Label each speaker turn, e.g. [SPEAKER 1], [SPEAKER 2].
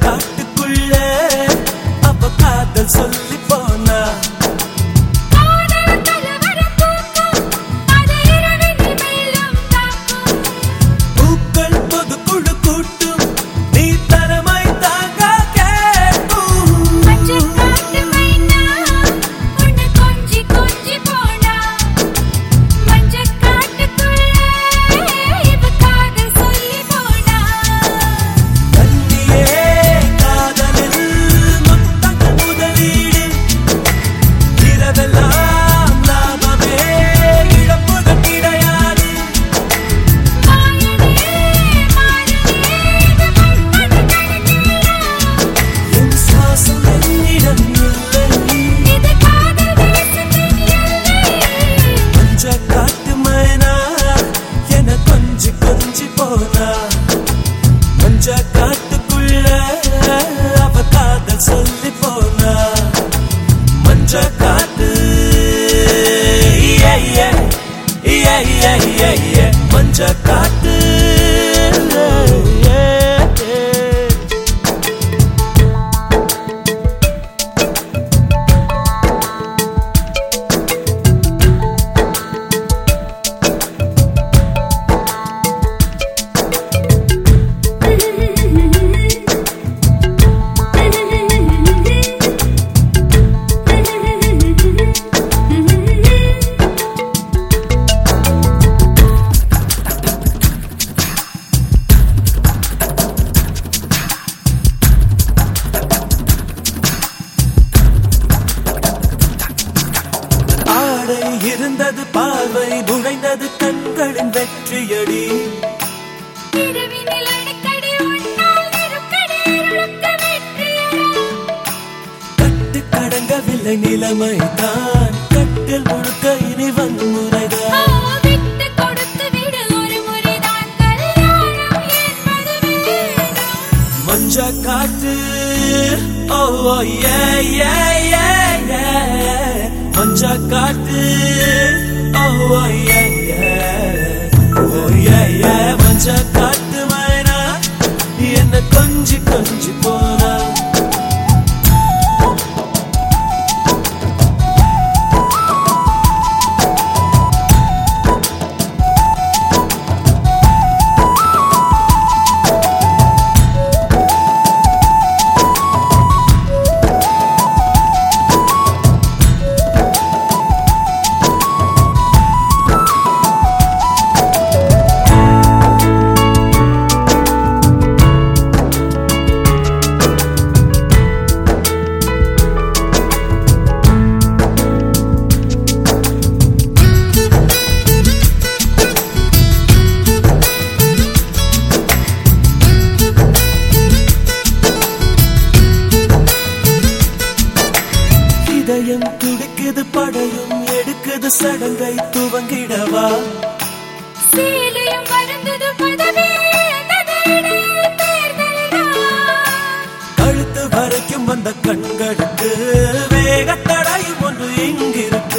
[SPEAKER 1] காட்டுக்குள்ள
[SPEAKER 2] அவ காதல் சொல்லி வீச காத்து. மஞ்ச காத்து. இருந்தது பார்வை புகைந்தது கண்களின் வெற்றியடி. கட்டு கடங்கவில்லை நிலைமை தான் கட்டில் முழுக்க இனி வன்முறைதான். மஞ்ச காற்று ஓ ஏ ஏ காட்டு ஓ ஏ மஞ்ச காட்டு வேணா என்ன கொஞ்சம் மகிழ்ந்து சடங்கை துவங்கிடவா? கழுத்து வரைக்கும் வந்த கண்களுக்கு வேகத்தடையும் ஒன்று இங்கிருக்கு.